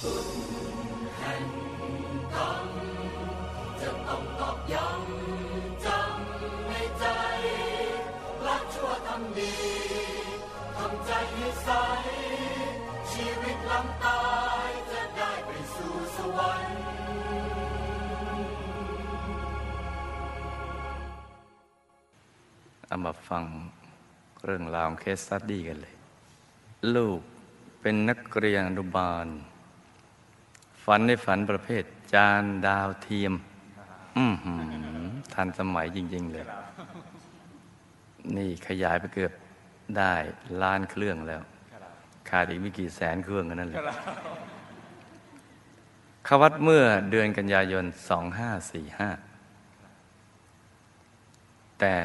เอามาฟังเรื่องราวของเคสสตดี้กันเลย ลูกเป็นนักเรียนอนุบาล ฝันในฝันประเภท จานดาวเทียม อือหือทันสมัยจริง ๆ เลย นี่ขยายไปเกือบได้ล้านเครื่องแล้ว ขาดอีกไม่กี่แสนเครื่องกันนั่นแหละขวัดเมื่อเดือนกันยายน 2545 แต่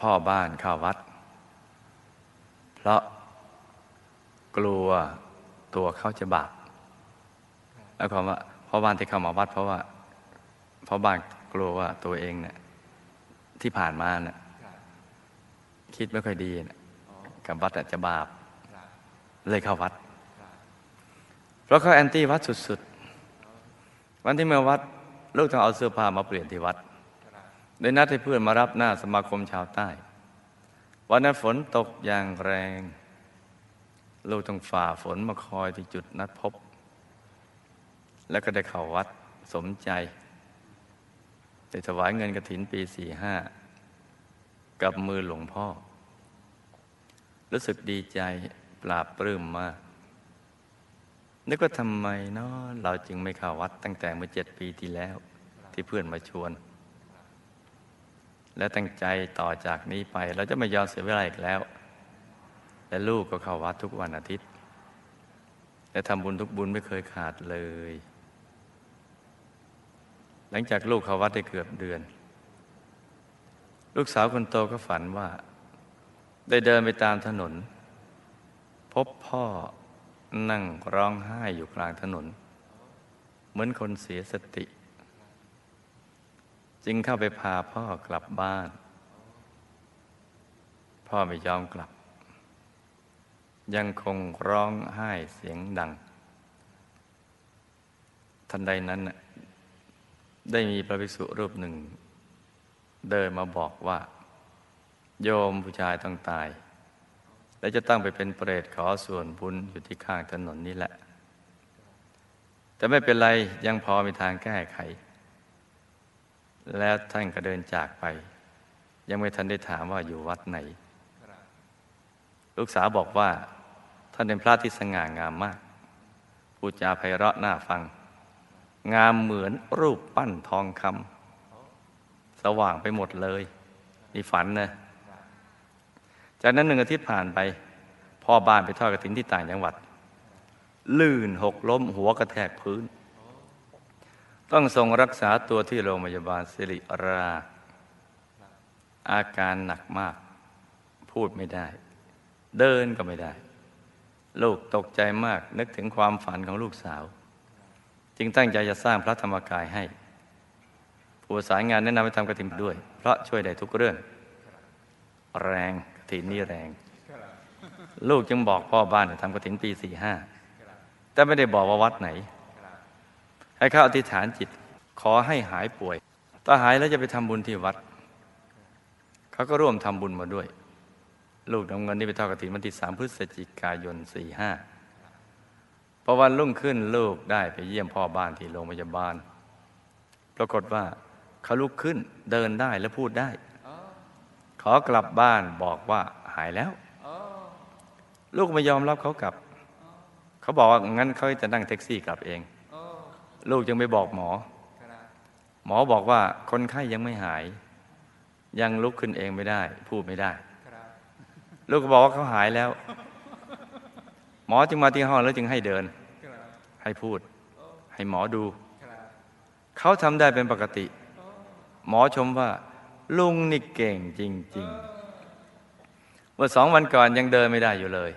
พ่อบ้านเข้าวัด เพราะกลัว ตัวเขาจะบาปแล้วความว่าพ่อบ้านที่เข้ามาวัด เพราะว่าพ่อบ้านกลัวว่าตัวเองเนี่ยที่ผ่านมาเนี่ยคิดไม่ค่อยดีนะกับวัดอาจจะบาป เลยเข้าวัด เพราะเขาแอนตี้วัดสุดๆ วันที่มาวัด ลูกต้องเอาเสื้อผ้ามาเปลี่ยนที่วัดโดยนัดให้เพื่อนมารับหน้าสมาคมชาวใต้ วันนั้นฝนตกอย่างแรง ลูกต้องฝ่าฝนมาคอยที่จุดนัดพบ แล้วก็ได้เข้าวัดสมใจได้ถวายเงินกระถินปีสี่ห้ากับมือหลวงพ่อ รู้สึกดีใจปราบปลื้มมาก นึกว่าทำไมเนาะเราจึงไม่เข้าวัดตั้งแต่เมื่อเจ็ดปีที่แล้ว ที่เพื่อนมาชวน และตั้งใจต่อจากนี้ไป เราจะไม่ยอมเสียเวลาอีกแล้ว และลูกก็เข้าวัดทุกวันอาทิตย์ และทำบุญทุกบุญไม่เคยขาดเลย หลังจากลูกเข้าวัดได้เกือบเดือน ลูกสาวคนโตก็ฝันว่า ได้เดินไปตามถนน พบพ่อนั่งร้องไห้อยู่กลางถนน เหมือนคนเสียสติ จึงเข้าไปพาพ่อกลับบ้าน พ่อไม่ยอมกลับ ยังคงร้องไห้เสียงดัง ทันใดนั้น ได้มีพระภิกษุรูปหนึ่ง เดินมาบอกว่า โยมผู้ชายต้องตาย และจะตั้งไปเป็นเปรตขอส่วนบุญอยู่ที่ข้างถนนนี่แหละ แต่ไม่เป็นไรยังพอมีทางแก้ไข แล้วท่านก็เดินจากไป ยังไม่ทันได้ถามว่าอยู่วัดไหนลูกสาวบอกว่า ท่านเป็นพระที่สง่างามมากพูดจาไพเราะน่าฟัง งามเหมือนรูปปั้นทองคำสว่างไปหมดเลยนี่ฝันนะ จากนั้นหนึ่งอาทิตย์ผ่านไป พ่อบ้านไปทอดกระถินที่ต่างจังหวัด ลื่นหกล้มหัวกระแทกพื้น ต้องส่งรักษาตัวที่โรงพยาบาลสิริรา อาการหนักมาก พูดไม่ได้ เดินก็ไม่ได้ ลูกตกใจมากนึกถึงความฝันของลูกสาว จึงตั้งใจจะสร้างพระธรรมกายให้ ผู้สายงานแนะนำให้ทำกระถินด้วย เพราะช่วยได้ทุกเรื่อง แรงกระถินนี่แรง ลูกจึงบอกพ่อบ้านให้ทำกระถินปีสี่ห้าแต่ไม่ได้บอกว่าวัดไหน ให้เขาอธิษฐานจิต ขอให้หายป่วย ถ้าหายแล้วจะไปทำบุญที่วัด เขาก็ร่วมทำบุญมาด้วย ลูกนำเงินนี้ไปทอดกระถินวันที่สามพฤศจิกายนสี่ห้าพอวันรุ่งขึ้นลูกได้ไปเยี่ยมพ่อบ้านที่โรงพยาบาล ปรากฏว่าเขาลุกขึ้นเดินได้และพูดได้ ขอกลับบ้านบอกว่าหายแล้ว ลูกไม่ยอมรับเขากลับ เขาบอกว่างั้นเขาจะนั่งแท็กซี่กลับเอง ลูกยังไม่บอกหมอ หมอบอกว่าคนไข้ยังไม่หาย ยังลุกขึ้นเองไม่ได้ พูดไม่ได้ ลูกก็บอกว่าเขาหายแล้ว หมอจึงมาที่ห้องแล้วจึงให้เดิน ให้พูด ให้หมอดู เขาทำได้เป็นปกติ หมอชมว่า ลุงนี่เก่งจริง ๆ เมื่อสองวันก่อนยังเดินไม่ได้อยู่เลย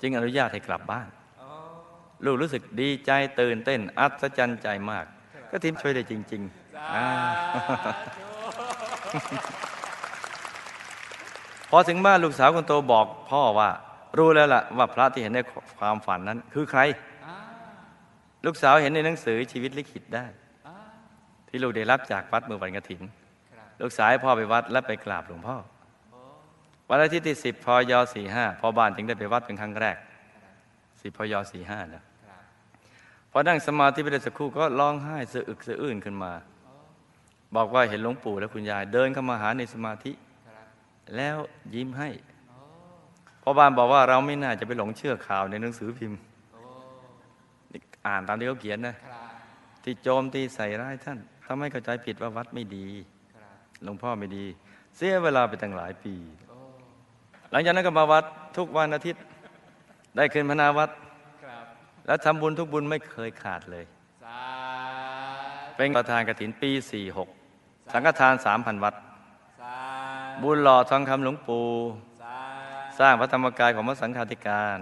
จึงอนุญาตให้กลับบ้าน ลูกรู้สึกดีใจตื่นเต้น อัศจรรย์ใจมาก ก็ทีมช่วยได้จริง ๆ พอถึงบ้านลูกสาวคนโตบอกพ่อว่า รู้แล้วล่ะว่าพระที่เห็นในความฝันนั้น คือใคร ลูกสาวเห็นในหนังสือชีวิตลิขิตได้ ที่ลูกได้รับจากวัดเมื่อวันกฐิน ลูกสาวให้พ่อไปวัดและไปกราบหลวงพ่อ วันอาทิตย์ที่สิบพยสี่ห้าพอบ้านจึงได้ไปวัดเป็นครั้งแรกสิบพยสี่ห้านะพอนั่งสมาธิไปได้สักครู่ก็ร้องไห้สะอึกสะอื้นขึ้นมา บอกว่าเห็นหลวงปู่และคุณยายเดินเข้ามาหาในสมาธิ แล้วยิ้มให้พ่อบ้านบอกว่าเราไม่น่าจะไปหลงเชื่อข่าวในหนังสือพิมพ์อ่านตามที่เขาเขียนนะที่โจมตีใส่ร้ายท่านทำให้เข้าใจผิดว่าวัดไม่ดีหลวงพ่อไม่ดี เสียเวลาไปตั้งหลายปี หลังจากนั้นก็มาวัดทุกวันอาทิตย์ ได้ขึ้นพนาวัดแล้วทำบุญทุกบุญไม่เคยขาดเลยเป็นประธานกฐินปี 46 สังฆทาน 3,000 วัด บุญหล่อทองคำหลวงปู่สร้างพระธรรมกายของพระสังฆาธิการ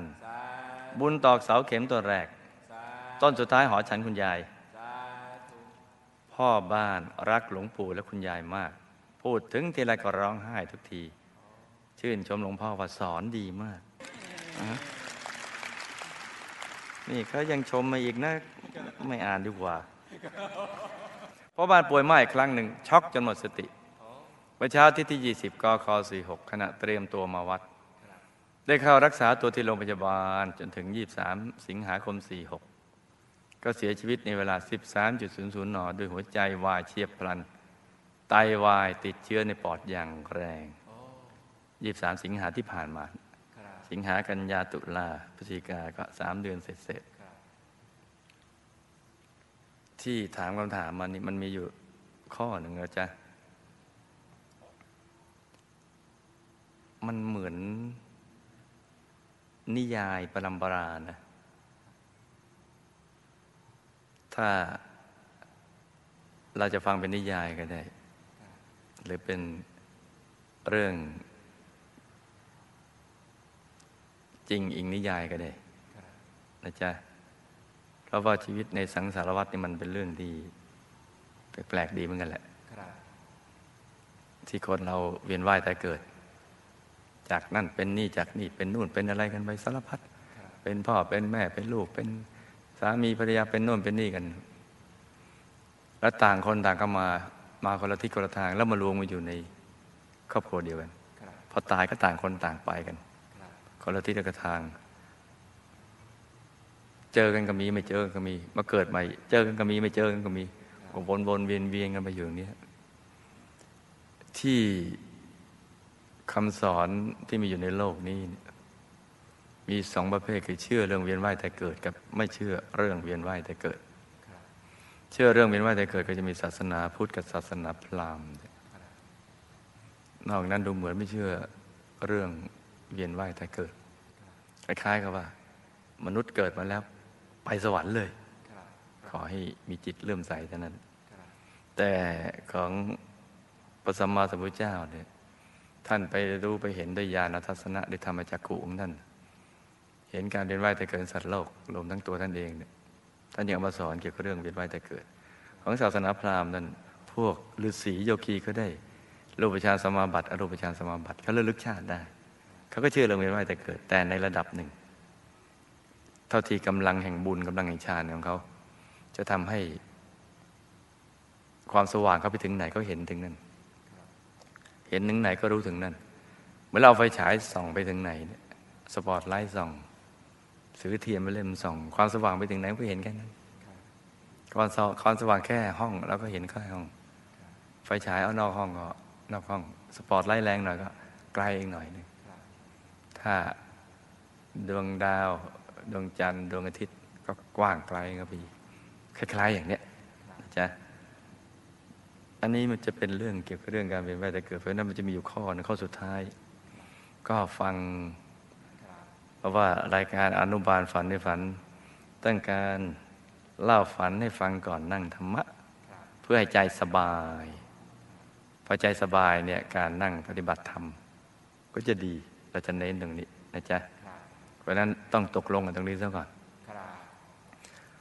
บุญตอกเสาเข็มตัวแรก ต้นสุดท้ายหอฉันคุณยาย พ่อบ้านรักหลวงปู่และคุณยายมาก พูดถึงทีไรก็ร้องไห้ทุกที ชื่นชมหลวงพ่อว่าสอนดีมาก นี่เขายังชมมาอีกนะ ไม่อ่านดีกว่าพ่อบ้านป่วยมากอีกครั้งหนึ่งช็อกจนหมดสติ วันเช้าที่ที่ 20กค46ขณะเตรียมตัวมาวัด ได้เข้ารักษาตัวที่โรงพยาบาลจนถึง 23 สิงหาคม 46 ก็เสียชีวิตในเวลา 13.00นด้วยหัวใจวายเฉียบพลัน ไตวายติดเชื้อในปอดอย่างแรง 23 สิงหาที่ผ่านมา สิงหากันยาตุลาพฤศจิกาก็สามเดือนเสร็จที่ถามคำถามมันนี่มันมีอยู่ข้อหนึ่งนะจ๊ะ มันเหมือน นิยายปรัมปรานะ ถ้าเราจะฟังเป็นนิยายก็ได้ หรือเป็นเรื่อง จริงอิงนิยายก็ได้นะจ๊ะเพราะว่าชีวิตในสังสารวัตรนี่มันเป็นเรื่องที่แปลกๆดีเหมือนกันแหละที่คนเราเวียนว่ายแต่เกิด จากนั่นเป็นนี่จากนี่เป็นนู่นเป็นอะไรกันไปสารพัดเป็นพ่อเป็นแม่เป็นลูกเป็นสามีภรรยาเป็นนู่นเป็นนี่กัน แล้วต่างคนต่างก็มามาคนละทิศคนละทาง แล้วมารวมมาอยู่ในครอบครัวเดียวกันพอตายก็ต่างคนต่างไปกันคนละทิศคนละทาง เจอกันก็มีไม่เจอกันก็มี มาเกิดใหม่ เจอกันก็มีไม่เจอกันก็มีก็วนวนเวียนเวียนกันไปอยู่อย่างนี้ที่คำสอนที่มีอยู่ในโลกนี้ มีสองประเภทคือเชื่อเรื่องเวียนว่ายแต่เกิด กับไม่เชื่อเรื่องเวียนว่ายแต่เกิด เชื่อเรื่องเวียนว่ายแต่เกิดก็จะมีศาสนาพุทธกับศาสนาพราหมณ์นอกนั้นดูเหมือนไม่เชื่อเรื่องเวียนว่ายแต่เกิดคล้ายๆกับว่า มนุษย์เกิดมาแล้ว ไปสวรรค์เลย ขอให้มีจิตเลื่อมใสเท่านั้น แต่ของพระสัมมาสัมพุทธเจ้าเนี่ย ท่านไปรู้ไปเห็นด้วยญาณทัศนะด้วยธรรมจักขุของท่าน เห็นการเวียนว่ายแต่เกิดสัตว์โลกรวมทั้งตัวท่านเองเนี่ยท่านยังมาสอนเกี่ยวกับเรื่องเวียนว่ายแต่เกิด ของศาสนาพราหมณ์นั้นพวกฤาษีโยคีก็ได้รูปฌานสมาบัติอรูปฌานสมาบัติเขาเลือกชาติได้ เขาก็เชื่อเรื่องเวียนว่ายแต่เกิด แต่ในระดับหนึ่ง เท่าที่กำลังแห่งบุญกำลังแห่งฌานของเขาจะทำให้ ความสว่างเขาไปถึงไหนเขาเห็นถึงนั้น เห็นถึงไหนก็รู้ถึงนั้นเมื่อเราไฟฉายส่องไปถึงไหน สปอตไลท์ส่องสือเทียมไปเล่มส่อง ความสว่างไปถึงไหนก็เห็นแค่นั้นความสความสว่างแค่ห้องเราก็เห็นแค่ห้อง ไฟฉายเอานอกห้องก็นอกห้อง สปอตไลท์แรงหน่อยก็ไกลอีกหน่อยนึงถ้าดวงดาว ดวงจันทร์ดวงอาทิตย์ก็กว้างไกลครับพี่คล้ายๆอย่างเนี้ยนะจ๊ะ อันนี้มันจะเป็นเรื่องเกี่ยวกับเรื่องการเวียนว่ายแต่เกิด เพราะนั้นมันจะมีอยู่ข้อหนึงข้อสุดท้าย ก็ฟัง เพราะว่ารายการอนุบาลฝันในฝันต้องการเล่าฝันให้ฟังก่อนนั่งธรรมะ เพื่อให้ใจสบายพอใจสบายเนี่ยการนั่งปฏิบัติธรรม ก็จะดีเราจะเน้นตรงนี้นะจ๊ะเพราะฉะนั้นต้องตกลงกันตรงนี้ซะก่อน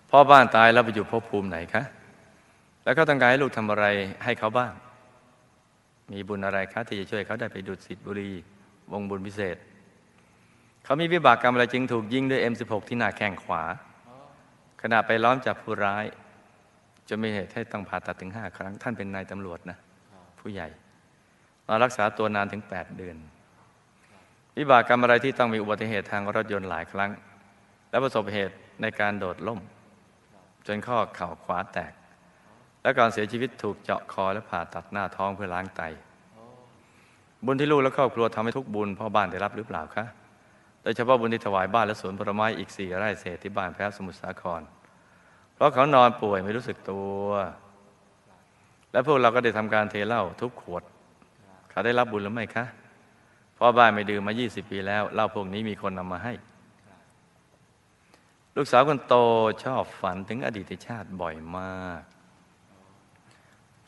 พ่อบ้านตายแล้วไปอยู่ภพภูมิไหนคะ แล้วเขาต้องการให้ลูกทำอะไรให้เขาบ้าง มีบุญอะไรคะที่จะช่วยเขาได้ไปดูดสิทธิบุรี วงบุญพิเศษ เขามีวิบากกรรมอะไรจึงถูกยิงด้วย M16 ที่หน้าแข้งขวา ขณะไปล้อมจับผู้ร้ายจะมีเหตุให้ต้องผ่าตัดถึงห้าครั้ง ท่านเป็นนายตำรวจนะผู้ใหญ่มารักษาตัวนานถึง 8 เดือน วิบากกรรมอะไรที่ต้องมีอุบัติเหตุทางรถยนต์หลายครั้ง และประสบเหตุในการโดดล่ม จนข้อเข่าขวาแตก และก่อนเสียชีวิตถูกเจาะคอและผ่าตัดหน้าท้องเพื่อล้างไต บุญที่ลูกและครอบครัวทำให้ทุกบุญพ่อบ้านได้รับหรือเปล่าคะ โดยเฉพาะบุญที่ถวายบ้านและสวนผลไม้อีกสี่ไร่เศษที่บ้านแพ้สมุทรสาคร เพราะเขานอนป่วยไม่รู้สึกตัว และพวกเราก็ได้ทำการเทเหล้าทุกขวด เขาได้รับบุญหรือไม่คะ พ่อบ้านไม่ดื่มมา 20 ปีแล้วเหล้าพวกนี้มีคนนำมาให้ ลูกสาวคนโตชอบฝันถึงอดีตชาติบ่อยมาก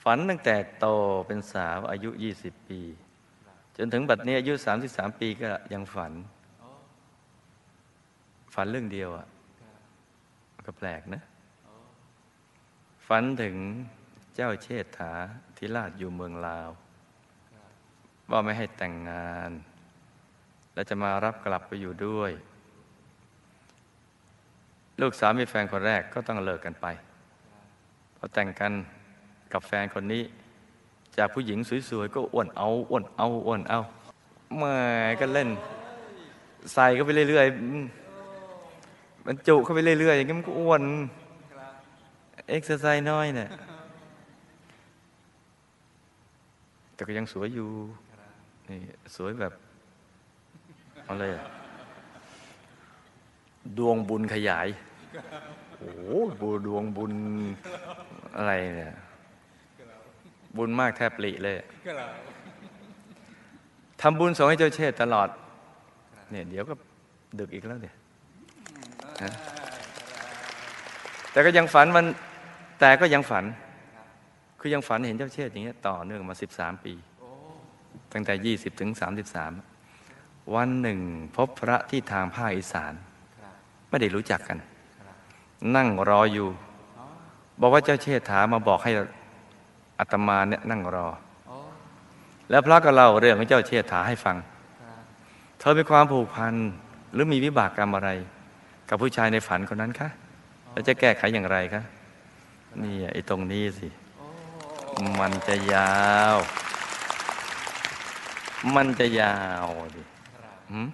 ฝันตั้งแต่โตเป็นสาวอายุ 20 ปี จนถึงบัดนี้อายุ 33 ปีก็ยังฝัน ฝันเรื่องเดียวอะก็แปลกนะ ฝันถึงเจ้าเชษฐาธิราชอยู่เมืองลาว ว่าไม่ให้แต่งงาน และจะมารับกลับไปอยู่ด้วย ลูกสาวมีแฟนคนแรกก็ต้องเลิกกันไปพอแต่งกัน กับแฟนคนนี้ จากผู้หญิงสวยๆก็อ้วนเอาอ้วนเอาอ้วนเอาแม่ก็เล่น ใส่ก็ไปเรื่อยๆมันจุเข้าไปเรื่อยๆอย่างนี้มันก็อ้วนเอ็กซ์ไซส์น้อยเนี่ยแต่ก็ยังสวยอยู่นี่สวยแบบอะไรอะดวงบุญขยาย โอ้โหดวงบุญอะไรเนี่ย บุญมากแทบปลิเลยทำบุญส่งให้เจ้าเชษฐ์ตลอด เนี่ยเดี๋ยวก็ดึกอีกแล้วเนี่ยนะแต่ก็ยังฝันมัน แต่ก็ยังฝัน คือยังฝันเห็นเจ้าเชษฐ์อย่างเงี้ยต่อเนื่องมา13ปี ตั้งแต่20ถึง33วันหนึ่งพบพระที่ทางภาคอีสาน ไม่ได้รู้จักกัน นั่งรออยู่ บอกว่าเจ้าเชษฐามาบอกให้ อาตมาเนี่ยนั่งรอ แล้วพระก็เล่าเรื่องของเจ้าเชษฐาให้ฟัง เธอมีความผูกพันหรือมีวิบากกรรมอะไร กับผู้ชายในฝันคนนั้นคะแล้วจะแก้ไขอย่างไรคะนี่ไอ้ตรงนี้สิ มันจะยาว มันจะยาวดิหืม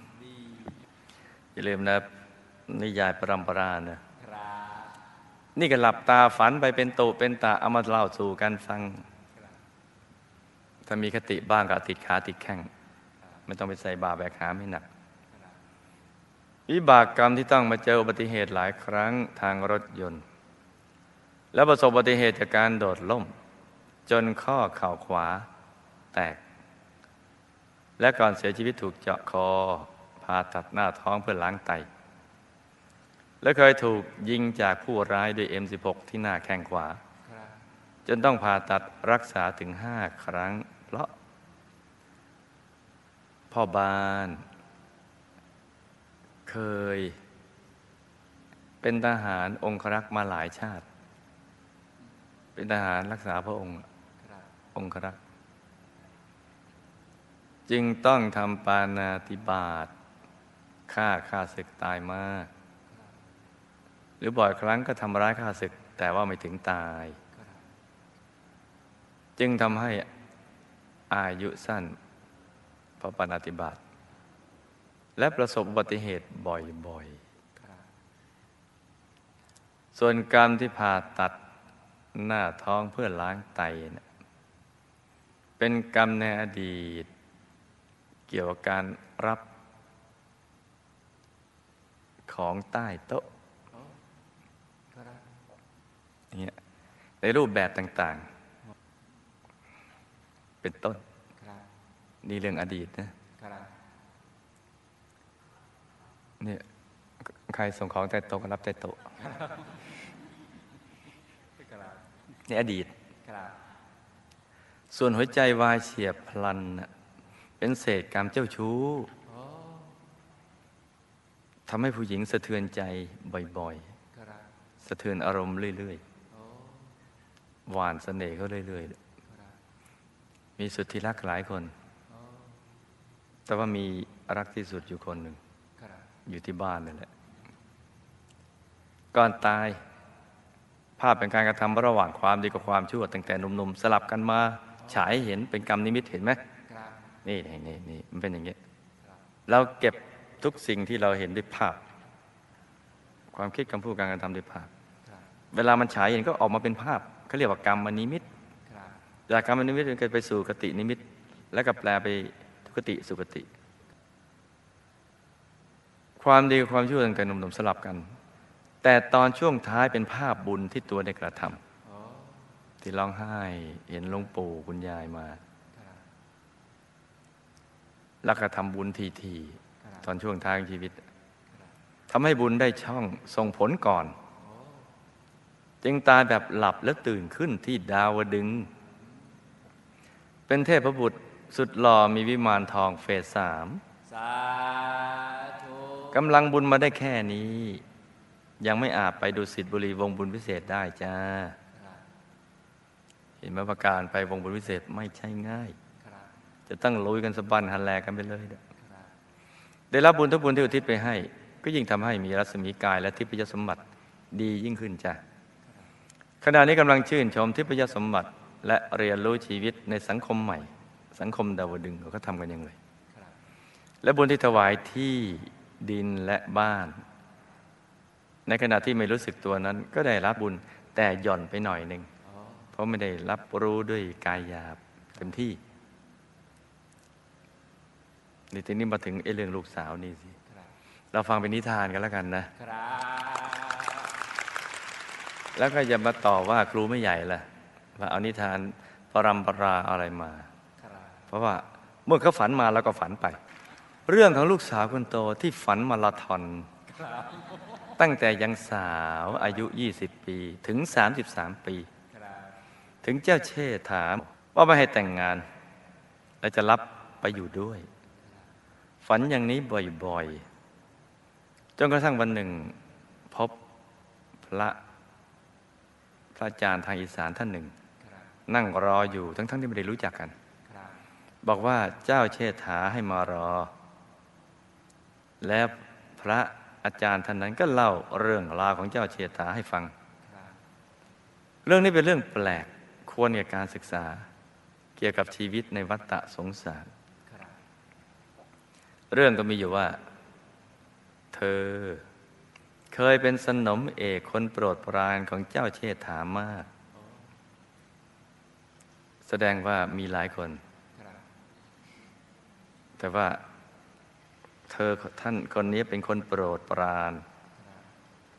อย่าลืมนะนิยายปรำปรานะ นี่ก็หลับตาฝันไปเป็นตุเป็นตาเอามาเล่าสู่กันฟัง ถ้ามีคติบ้างก็ติดขาติดแข้งไม่ต้องไปใส่บาแบกหามให้หนัก วิบากกรรมที่ต้องมาเจออุบัติเหตุหลายครั้งทางรถยนต์ แล้วประสบอุบัติเหตุจากการโดดล่ม จนข้อเข่าขวาแตก และก่อนเสียชีวิตถูกเจาะคอผ่าตัดหน้าท้องเพื่อล้างไต และเคยถูกยิงจากผู้ร้ายด้วย M16 ที่หน้าแข้งขวา จนต้องผ่าตัดรักษาถึงห้าครั้ง เพราะ พ่อบ้าน เคย เป็นทหารองครักษ์มาหลายชาติ เป็นทหารรักษาพระองค์องครักษ์จึงต้องทำปานาติบาตฆ่าข้าศึกตายมาก หรือบ่อยครั้งก็ทำร้ายข้าศึก แต่ว่าไม่ถึงตาย จึงทำให้อายุสั้นเพราะปานาติบาตและประสบอุบัติเหตุบ่อยๆ ส่วนกรรมที่ผ่าตัดหน้าท้องเพื่อล้างไตนี่ยเป็นกรรมในอดีต เกี่ยวกับการรับของใต้โต๊ะ เนี่ยในรูปแบบต่างๆ เป็นต้นนี่เรื่องอดีตนะเนี่ยใครส่งของใต้โต๊ะก็รับใต้โต๊ะนี่อดีต ส่วนหัวใจวายเฉียบพลันน่ะเป็นเศษกรรมเจ้าชู้ทำให้ผู้หญิงสะเทือนใจบ่อยๆ สะเทือนอารมณ์เรื่อย ๆ หวานเสน่ห์เขาเรื่อยๆ มีสุดที่รักหลายคน แต่ว่ามีรักที่สุดอยู่คนหนึ่ง อยู่ที่บ้านนั่นแหละ ก่อนตาย ภาพเป็นการกระทำระหว่างความดีกับความชั่วตั้งแต่หนุ่มๆ สลับกันมาฉายเห็นเป็นกรรมนิมิตเห็นไหมนี่นี่นี่นี่มันเป็นอย่างเงี้ยเราเก็บทุกสิ่งที่เราเห็นด้วยภาพ ความคิดคำพูดการกระทำด้วยภาพ เวลามันฉายเห็นก็ออกมาเป็นภาพ เขาเรียกว่ากรรมนิมิตจากกรรมนิมิตมันก็ไปสู่กตินิมิต แล้วก็แปลไปทุกติสุกติ ความดีกับความชั่วตั้งแต่หนุ่มๆสลับกัน แต่ตอนช่วงท้ายเป็นภาพบุญที่ตัวได้กระทำที่ร้องไห้เห็นหลวงปู่คุณยายมาแล้วก็ทำบุญทีๆตอนช่วงท้ายของชีวิตทำให้บุญได้ช่องส่งผลก่อน จึงตายแบบหลับแล้วตื่นขึ้นที่ดาวดึง เป็นเทพบุตรสุดหล่อมีวิมานทองเฟสสามสาธุกำลังบุญมาได้แค่นี้ ยังไม่อาจไปดูสิทธิบุรีวงบุญพิเศษได้จ้า เห็นไหมประการไปวงบุญพิเศษไม่ใช่ง่ายครับจะต้องลุยกันสะบันหันแลกันไปเลยเด้อครับได้รับบุญทุกบุญที่อุทิศไปให้ ก็ยิ่งทำให้มีรัศมีกายและทิพยสมบัติดียิ่งขึ้นจ้ะ ขณะนี้กำลังชื่นชมทิพยสมบัติ และเรียนรู้ชีวิตในสังคมใหม่ สังคมดาวดึงเขาทำกันยังไงและบุญที่ถวายที่ดินและบ้าน ในขณะที่ไม่รู้สึกตัวนั้น ก็ได้รับบุญแต่หย่อนไปหน่อยหนึ่งเพราะไม่ได้รับรู้ด้วยกายหยาบเต็มที่นี่ทีนี้มาถึงไอ้เรื่องลูกสาวนี่สิ เราฟังเป็นนิทานกันแล้วกันนะครับ แล้วก็อย่ามาต่อว่าครูไม่ใหญ่ละว่าเอานิทานปรำปราอะไรมา เพราะว่าเมื่อเขาฝันมาเราก็ฝันไป เรื่องของลูกสาวคนโตที่ฝันมาราธอนตั้งแต่ยังสาวอายุ 20 ปีถึง 33 ปี ถึงเจ้าเชษฐาม ว่าไม่ให้แต่งงาน และจะรับไปอยู่ด้วย ฝันอย่างนี้บ่อยๆ จนกระทั่งวันหนึ่ง พบพระ พระอาจารย์ทางอีสานท่านหนึ่งครับนั่งรออยู่ทั้งๆที่ไม่ได้รู้จักกันครับบอกว่าเจ้าเชษฐาให้มารอ แล้วพระอาจารย์ท่านนั้นก็เล่าเรื่องราวของเจ้าเชษฐาให้ฟังครับเรื่องนี้เป็นเรื่องแปลกควรแก่การศึกษา เกี่ยวกับชีวิตในวัฏฏะสงสารครับเรื่องก็มีอยู่ว่า เธอ เคยเป็นสนมเอกคนโปรดปรานของเจ้าเชษฐามาก แสดงว่ามีหลายคนคแต่ว่าเธอท่านคนนี้เป็นคนโปรดปราน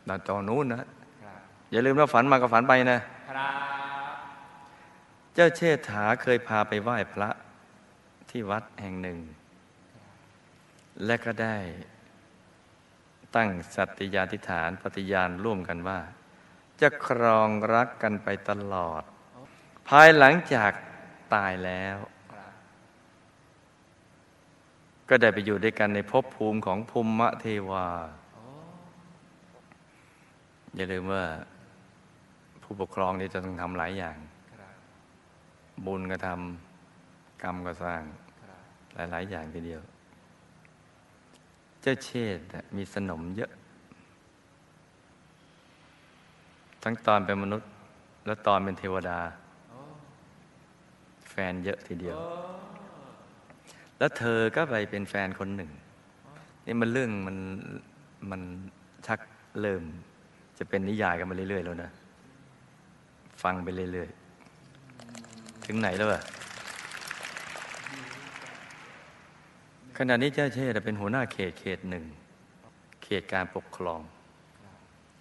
ตอนตอนนู้นนะอย่าลืมว่าฝันมาก็ฝันไปนะเจ้าเชษฐาเคยพาไปไหว้พระที่วัดแห่งหนึ่ง และก็ได้ ตั้งสัตยาธิษฐานปฏิญาณร่วมกันว่า จะครองรักกันไปตลอด ภายหลังจากตายแล้ว ก็ได้ไปอยู่ด้วยกันในภพภูมิของภูมิเทวา อย่าลืมว่าผู้ปกครองนี่จะต้องทำหลายอย่างบบุญก็ทำกรรมก็สร้าง หลาย ๆ อย่างทีเดียว จ้าเชษมีสนมเยอะ ทั้งตอนเป็นมนุษย์ และตอนเป็นเทวดา แฟนเยอะทีเดียว แล้วเธอก็ไปเป็นแฟนคนหนึ่ง นี่มันเรื่องมันมันชักเริ่ม จะเป็นนิยายกันมาเรื่อย ๆ แล้วนะ ฟังไปเรื่อย ๆ ถึงไหนแล้วอะ ขณะนี้เจ้าเชษฐ์เป็นหัวหน้าเขตเขตหนึ่ง เขตการปกครอง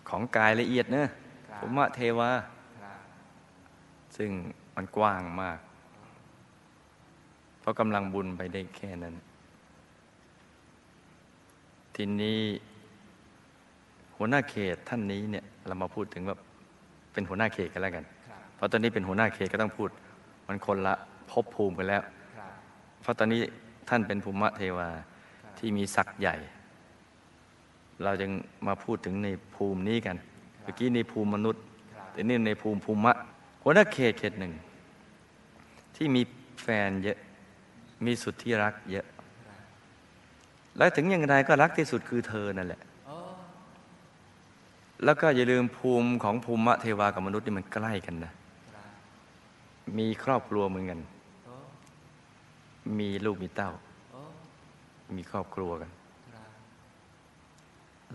ของกายละเอียดเนะภูมิเทวาครับซึ่งมันกว้างมาก เพราะกำลังบุญไปได้แค่นั้น ทีนี้ หัวหน้าเขตท่านนี้เนี่ย เรามาพูดถึงว่าเป็นหัวหน้าเขตกันแล้วกันครับเพราะตอนนี้เป็นหัวหน้าเขตก็ต้องพูด มันคนละภพภูมิกันแล้วครับเพราะตอนนี้ ท่านเป็นภูมิเทวาที่มีศักย์ใหญ่ เราจึงมาพูดถึงในภูมินี้กันเมื่อกี้ในภูมิมนุษย์แต่นี่ในภูมิภูมิะหัวหน้าเขตเขตหนึ่ง ที่มีแฟนเยอะมีสุดที่รักเยอะ และถึงอย่างไรก็รักที่สุดคือเธอนั่นแหละแล้วก็อย่าลืมภูมิของภูมิเทวากับมนุษย์นี่มันใกล้กันนะ มีครอบครัวเหมือนกัน มีลูกมีเต้า มีครอบครัวกัน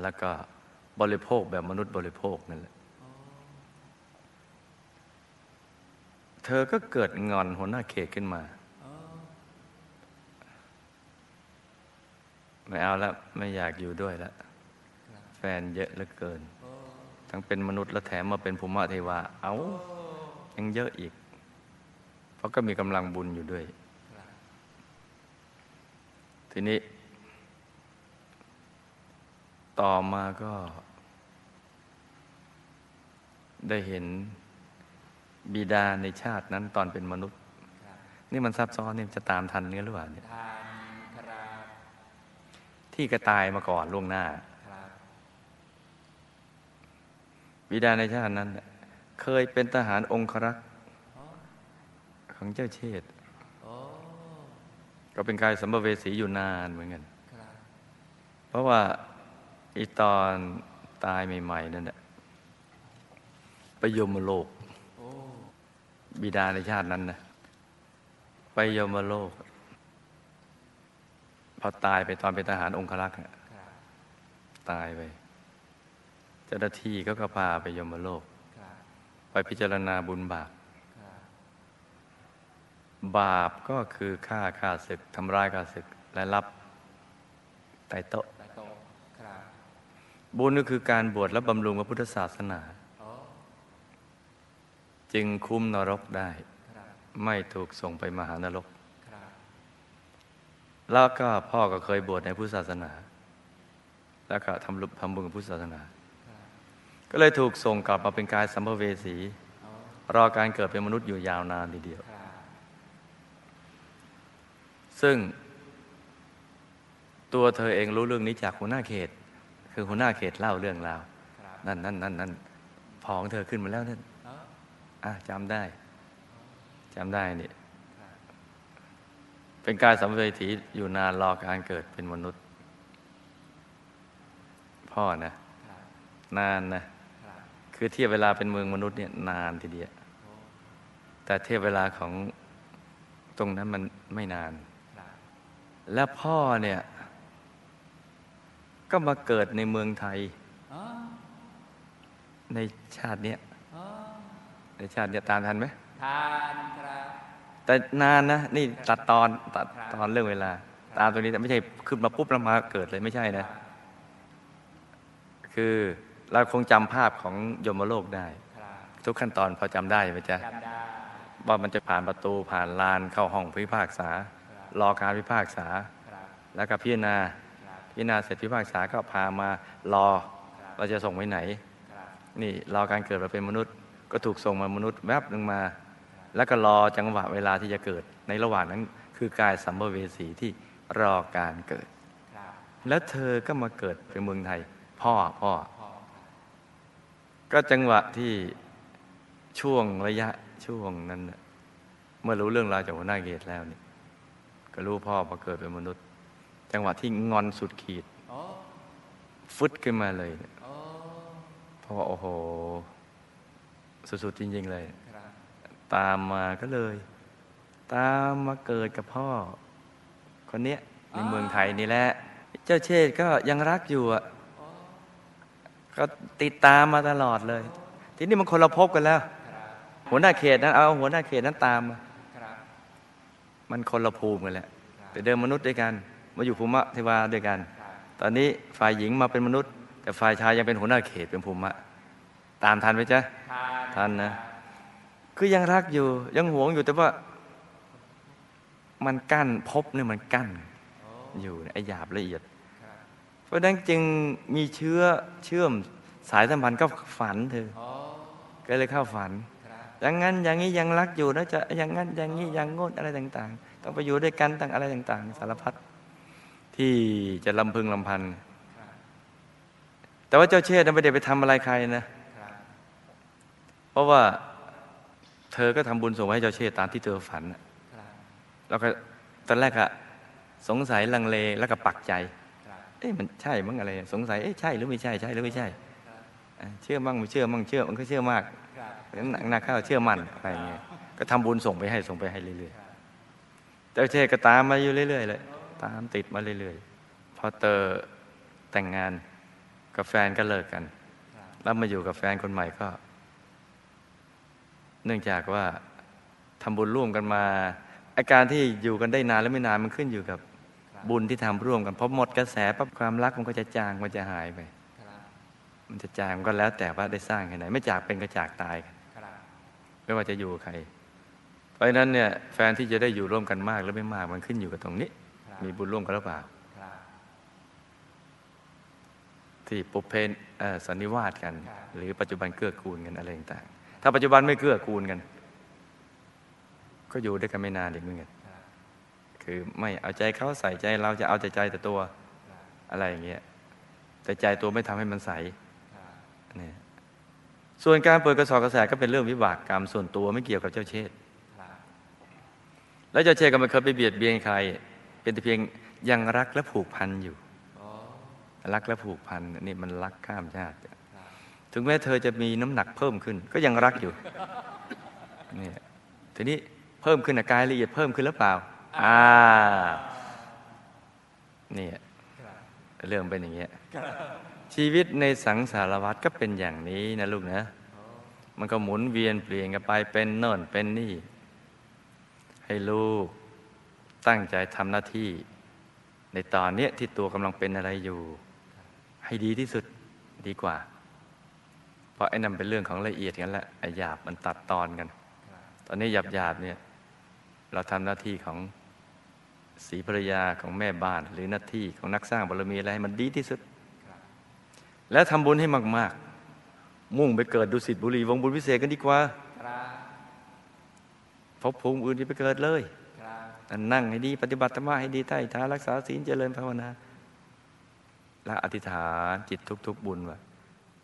แล้วก็บริโภคแบบมนุษย์บริโภคนั่นแหละ เธอก็เกิดงอนหัวหน้าเขตขึ้นมา ไม่เอาแล้วไม่อยากอยู่ด้วยแล้วแฟนเยอะเหลือเกิน ทั้งเป็นมนุษย์และแถมมาเป็นภูมิเทวา เอาโอ้ยังเยอะอีก เพราะก็มีกำลังบุญอยู่ด้วย ทีนี้ ต่อมาก็ ได้เห็นบิดาในชาตินั้นตอนเป็นมนุษย์ครับนี่มันซับซ้อนนี่มันจะตามทันกันหรือเปล่าเนี่ยทานครับที่ก็ตายมาก่อนล่วงหน้าครับบิดาในชาตินั้นน่ะเคยเป็นทหารองครักษ์โอ้ของเจ้าเชษฐ์โอ้ ก็เป็นกายสัมภเวสีอยู่นานเหมือนกันครับเพราะว่าอีตอนตายใหม่ ๆ นั่นแหละไปยมโลกโอ้บิดาในชาตินั้นนะไปยมโลก พอตายไปตอนเป็นทหารองครักษ์อะครับตายไปเจ้าหน้าที่ก็ก็พาไปยมโลกครับไปพิจารณาบุญบาปครับ บาปก็คือฆ่าฆ่าศึกทำร้ายฆ่าศึกและรับไต่โต๊ะตะโตครับบุญก็คือการบวชและบำรุงพระพุทธศาสนาโอ้จึงคุ้มนรกได้ครับไม่ถูกส่งไปมหานรกครับแล้วก็พ่อก็เคยบวชในพุทธศาสนา แล้วก็ทำรุทำบุญกับพุทธศาสนาครับก็เลยถูกส่งกลับมาเป็นกายสัมภเวสีโอ้รอการเกิดเป็นมนุษย์อยู่ยาวนานทีเดียวครับ ซึ่ง ตัวเธอเองรู้เรื่องนี้จากหัวหน้าเขต คือหัวหน้าเขตเล่าเรื่องราวครับนั่นนั่นนั่นนั่นพอของเธอขึ้นมาแล้วนั่นโอ้อะจำได้จำได้นี่ครับเป็นกายสัมภเวสีอยู่นานรอการเกิดเป็นมนุษย์ พ่อนะครับนานนะครับคือเทียบเวลาเป็นเมืองมนุษย์เนี่ยนานทีเดียวโอ้แต่เทียบเวลาของตรงนั้นมันไม่นานครับ และพ่อเนี่ย ก็มาเกิดในเมืองไทยโอ้ในชาติเนี้ยโอ้ในชาติเนี้ยตามทันไหมทานครับแต่นานนะ นี่ตัดตอนตัดครับตอนเรื่องเวลา ตามตรงนี้แต่ไม่ใช่ขึ้นมาปุ๊บแล้วมาเกิดเลยไม่ใช่คนะรับคือเราคงจำภาพของยมโลกได้ครับทุกขั้นตอนพอจำได้ไหมจ๊ะจำได้ว่ามันจะผ่านประตูผ่านลานเข้าห้องพิพากษาค รอการพิพากษา แล้วก็พิจารณาพิจารณาเสร็จพิพากษาก็พามารอเราจะส่งไปไหน นี่รอการเกิดมาเป็นมนุษย์ ก็ถูกส่งมามนุษย์แวบหนึ่งมา แล้วก็รอจังหวะเวลาที่จะเกิด ในระหว่างนั้นคือกายสัมภเวสีที่รอการเกิด แล้วเธอก็มาเกิดเป็นเมืองไทย พ่อพ่อ ก็จังหวะที่ช่วงระยะช่วงนั้น เมื่อรู้เรื่องราวจากหัวหน้าเกตแล้วนี่ ก็รู้พ่อพอเกิดเป็นมนุษย์ จังหวะที่งอนสุดขีดโอ้ฟึดขึ้นมาเลยเนี่ยโอ้เพราะว่าโอ้โห สุดๆจริง ๆ เลยครับตามมาก็เลย ตามมาเกิดกับพ่อ คนเนี้ยในเมืองไทยนี่แหละ เจ้าเชษฐ์ก็ยังรักอยู่อะโอ้ก็ติดตามมาตลอดเลย ทีนี้มันคนละภพกันแล้วครับหัวหน้าเขตนั้นเอาหัวหน้าเขตนั้นตามมาครับ มันคนละภูมิกันแหละครับแต่เดิมมนุษย์ด้วยกัน มาอยู่ภูมิเทวาด้วยกันครับตอนนี้ฝ่ายหญิงมาเป็นมนุษย์ แต่ฝ่ายชายยังเป็นหัวหน้าเขตเป็นภูมิตามทันไหมจ๊ะทานทันนะ คือยังรักอยู่ยังหวงอยู่แต่ว่า มันกั้นภพเนี่ยมันกั้นโอ้อยู่ไอ้หยาบละเอียดครับเพราะฉะนั้นจึงมีเชื้อเชื่อมสายสัมพันธ์ก็ฝันเธอโอ้ก็เลยเข้าฝันครับ อย่างนั้นอย่างนี้ยังรักอยู่นะจะอย่างนั้นอย่างนี้ย่างงดอะไรต่าง ๆ ต้องไปอยู่ด้วยกันต่างอะไรต่าง ๆ สารพัดที่จะลำพึงลำพัน แต่ว่าเจ้าเชษฐ์นั้นไม่ได้ไปทำอะไรใครนะ เพราะว่าเธอก็ทำบุญส่งไว้ให้เจ้าเชษฐ์ตามที่เธอฝันน่ะครับแล้วก็ตอนแรกอะสงสัยลังเลแล้วก็ปักใจ เอ๊ะมันใช่มั้งอะไร สงสัย เอ๊ะใช่หรือไม่ใช่ ใช่หรือไม่ใช่ เชื่อมั่งไม่เชื่อมั่งเชื่อ มันก็เชื่อมาก หนักหนักเข้าเชื่อมั่นอะไรเงี้ยก็ทำบุญส่งไปให้ส่งไปให้เรื่อยๆเจ้าเชก็ตามมาอยู่เรื่อยๆเลยตามติดมาเรื่อยๆพอเตอแต่งงานกับแฟนก็เลิกกัน แล้วมาอยู่กับแฟนคนใหม่ก็ เนื่องจากว่าทำบุญร่วมกันมาอาการที่อยู่กันได้นานหรือไม่นานมันขึ้นอยู่กับบุญที่ทำร่วมกันพอหมดกระแสปั๊บความรักมันก็จะจางมันจะหายไป มันจะจางมันก็แล้วแต่ว่าได้สร้างแค่ไหน ไม่จากเป็นก็จากตายกันครับไม่ว่าจะอยู่กับใคร เพราะฉะนั้นเนี่ยแฟนที่จะได้อยู่ร่วมกันมากหรือไม่มากมันขึ้นอยู่กับตรงนี้ครับมีบุญร่วมกันหรือเปล่าครับที่ปุเพนเอ่อสันนิวาสกันครับหรือปัจจุบันเกื้อกูลกันอะไรต่างๆถ้าปัจจุบันไม่เกื้อกูลกัน ก็อยู่ด้วยกันไม่นานอีกเหมือนกันครับคือไม่เอาใจเขาใส่ใจเราจะเอาแต่ใจแต่ตัวครับอะไรอย่างเงี้ยแต่ใจตัวไม่ทำให้มันใสครับ เนี่ยส่วนการเปิดกระสอบกระแสก็เป็นเรื่องวิบากกรรมส่วนตัวไม่เกี่ยวกับเจ้าเชษฐ์แล้วเจ้าเชษฐ์ก็ไม่เคยไปเบียดเบียนใคร เป็นแต่เพียงยังรักและผูกพันอยู่รักและผูกพันนี่มันรักข้ามชาติ ถึงแม้เธอจะมีน้ำหนักเพิ่มขึ้น ก็ยังรักอยู่เนี่ยทีนี้เพิ่มขึ้นการละเอียดเพิ่มขึ้นหรือเปล่า อ่าเนี่ยเรื่องเป็นอย่างเงี้ย ชีวิตในสังสารวัฏก็เป็นอย่างนี้นะลูกนะ มันก็หมุนเวียนเปลี่ยนกันไปเป็นโน่นเป็นนี่ ให้ลูกตั้งใจทำหน้าที่ ในตอนเนี้ยที่ตัวกำลังเป็นอะไรอยู่ ให้ดีที่สุดดีกว่า เพราะไอ้นั่นเป็นเรื่องของละเอียดกันแหละไอ้หยาบมันตัดตอนกัน ตอนนี้หยาบหยาบเนี่ย เราทำหน้าที่ของสีภรรยาของแม่บ้าน หรือหน้าที่ของนักสร้างบารมีอะไรให้มันดีที่สุด แล้วทำบุญให้มาก ๆ มุ่งไปเกิดดุสิตบุรีวงบุญพิเศษกันดีกว่าครับพบภูมิอื่นที่ไปเกิดเลยครับนั่งให้ดี ปฏิบัติธรรมะให้ดีใต้ฐานรักษาศีลเจริญภาวนาและอธิษฐานจิตทุก ๆ บุญว่า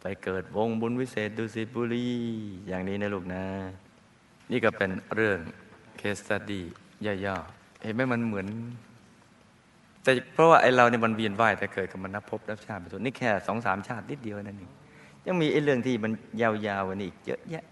ไปเกิดวงบุญวิเศษดุสิตบุรีอย่างนี้นะลูกนะ นี่ก็เป็นเรื่องเคสตัดดี้ย่อๆเห็นไหมมันเหมือน แต่เพราะว่าไอเราเนี่ยมันเวียนว่ายแต่เกิดกับมันนับพบนับชาติไปส่วนนี่แค่สองสามชาตินิดเดียวนั่นเองยังมีไอ้เรื่องที่มันยาวๆวันนี้อีกเยอะแยะ